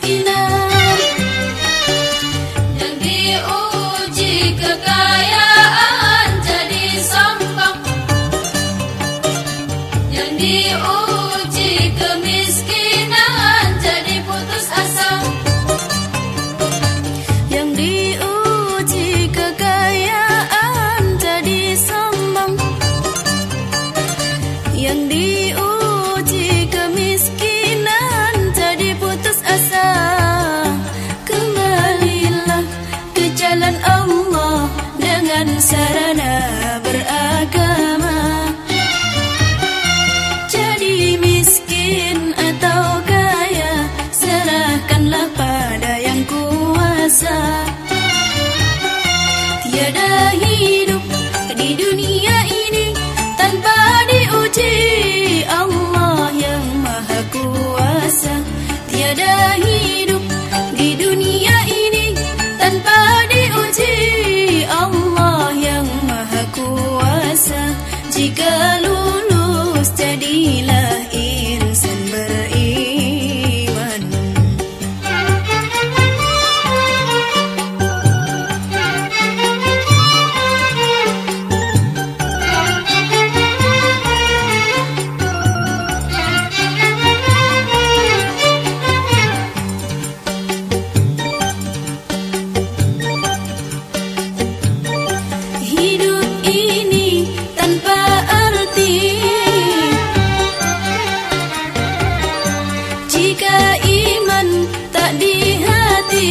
Skin. tiada hidup di dunia ini tanpa diuji. Allah yang maha kuasa. Tiada hidup di dunia ini tanpa diuji. Allah yang maha kuasa. Jika lulus jadilah Jika iman tak di hati